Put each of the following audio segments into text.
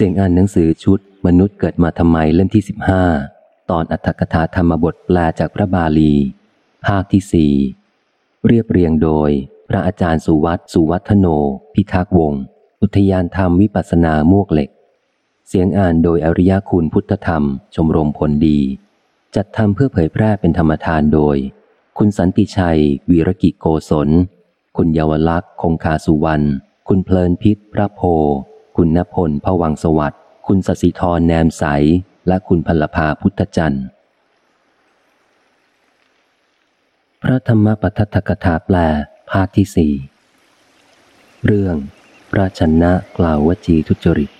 เสียงอ่านหนังสือชุด มนุษย์เกิดมาทำไมเล่มที่สิบห้าตอนอัตถกถาธรรมบทแปลจากพระบาลี ภาคที่สี่เรียบเรียงโดย พระอาจารย์สุวัตสุวัฒโน พิทักษ์วงศ์อุทยานธรรมวิปัสนามวกเหล็ก เสียงอ่านโดยอริยคุณพุทธธรรม ชมรมผลดี จัดทำเพื่อเผยแพร่เป็นธรรมทานโดย คุณสันติชัย วีรกิจโกศล คุณเยาวลักษณ์คงคาสุวรรณคุณเพลินพิษพระโพ คุณณพลพวังสวัสดิ์คุณสสิธรแนมใส และคุณพลภาพุทธจันทร์ พระธรรมปัฏฐกถาแปล ภาคที่สี่เรื่องพระชนะกล่าววจีทุจริต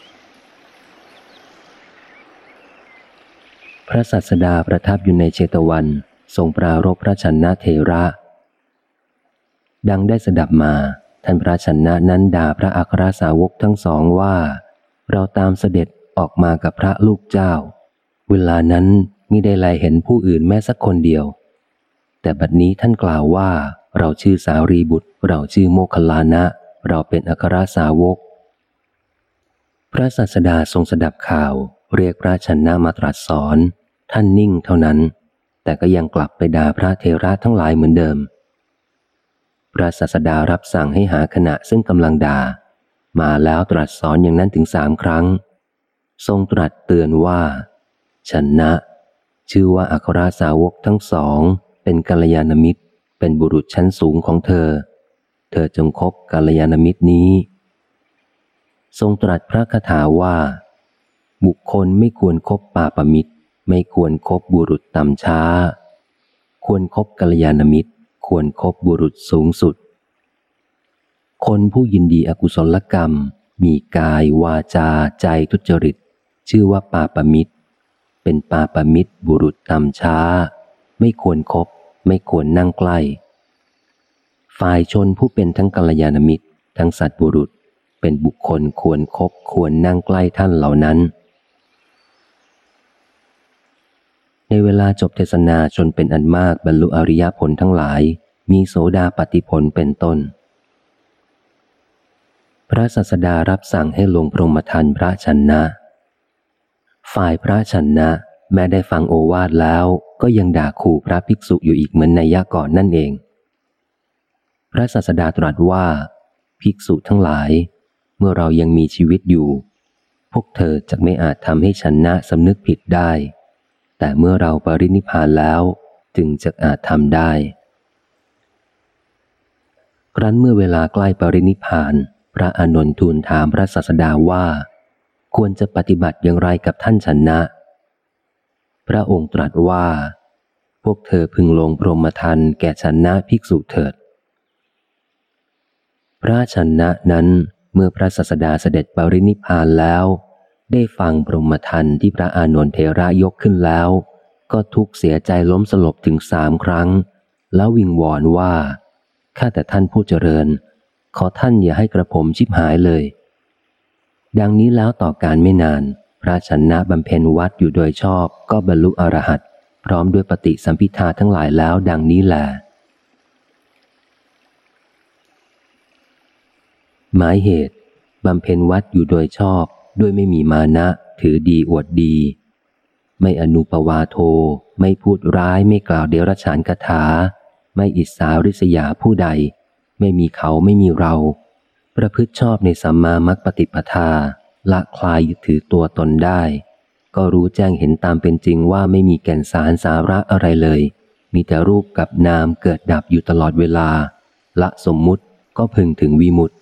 พระสัสดาประทับอยู่ในเชตวันทรงปรารบพระชนะเทระ ดังได้สดับมา ท่านพระชนะนั้นด่าพระอัครสาวกทั้งสองว่า เราตามเสด็จออกมากับพระลูกเจ้า เวลานั้นมิได้ไลเห็นผู้อื่นแม้สักคนเดียว แต่บัดนี้ท่านกล่าวว่า เราชื่อสารีบุตร เราชื่อโมคคลลานะ เราเป็นอัครสาวก พระศาสดาทรงสดับข่าว เรียกพระชนะมาตรัสสอน ท่านนิ่งเท่านั้น แต่ก็ยังกลับไปด่าพระเทระทั้งหลายเหมือนเดิม พระศาสดารับสั่งให้หาขณะซึ่งกำลังด่า มาแล้วตรัสสอนอย่างนั้นถึงสามครั้ง ทรงตรัสเตือนว่าชนะ ชื่อว่าอัครสาวกทั้งสอง เป็นกัลยาณมิตร เป็นบุรุษชั้นสูงของเธอ เธอจงคบกัลยาณมิตรนี้ ทรงตรัสพระคาถาว่า บุคคลไม่ควรครบป่าปมิตร ไม่ควรครบบุรุษต่ำช้า ควรครบกัลยาณมิตร ควรครบบุรุษสูงสุด คนผู้ยินดีอกุศลกรรม มีกายวาจาใจทุจริต ชื่อว่าป่าปมิตร เป็นป่าปมิตรบุรุษต่ำช้า ไม่ควรครบไม่ควรนั่งใกล้ ฝ่ายชนผู้เป็นทั้งกัลยาณมิตร ทั้งสัตว์บุรุษ เป็นบุคคลควรครบควรนั่งใกล้ท่านเหล่านั้นในเวลาจบเทศนาชนเป็นอันมากบรรลุอริยผลทั้งหลาย มีโสดาปฏิผลเป็นต้น พระสัสดารับสั่งให้ลงพรหมทันพระชนะ ฝ่ายพระชนะ แม้ได้ฟังโอวาทแล้วก็ยังด่าขู่พระภิกษุอยู่อีกเหมือนในยะก่อนนั่นเอง พระสัสดาตรัสว่า ภิกษุทั้งหลาย เมื่อเรายังมีชีวิตอยู่ พวกเธอจะไม่อาจทำให้ชนะสำนึกผิดได้ แต่เมื่อเราปรินิพานแล้วจึงจะอาจทำได้ ครั้นเมื่อเวลาใกล้ปรินิพานพระอานนทูลถามพระสัสดาว่า ควรจะปฏิบัติอย่างไรกับท่านชนะ พระองค์ตรัสว่า พวกเธอพึงลงพรหมทันแก่ชนะภิกษุเถิด พระชนะนั้นเมื่อพระสัสดาเสด็จปรินิพานแล้ว ได้ฟังพรหมทันที่พระอานนทเทระยกขึ้นแล้ว ก็ทุกเสียใจล้มสลบถึงสามครั้ง แล้ววิงวอนว่า ข้าแต่ท่านผู้เจริญ ขอท่านอย่าให้กระผมชิบหายเลย ดังนี้แล้วต่อการไม่นาน พระชนะบำเพ็ญวัดอยู่โดยชอบก็บรรลุอรหัตพร้อมด้วยปฏิสัมพิทาทั้งหลายแล้วดังนี้แหละหมายเหตุบำเพ็ญวัดอยู่โดยชอบด้วยไม่มีมานะ ถือดีอวดดี ไม่อนุปวาโท ไม่พูดร้ายไม่กล่าวเดรัจฉานคาถา ไม่อิสาริษยาผู้ใด ไม่มีเขาไม่มีเรา ประพฤติชอบในสัมมามัคปฏิปทา ละคลายยึดถือตัวตนได้ ก็รู้แจ้งเห็นตามเป็นจริงว่าไม่มีแก่นสารสาระอะไรเลย มีแต่รูปกับนามเกิดดับอยู่ตลอดเวลา ละสมมุติก็พึงถึงวีมุตติ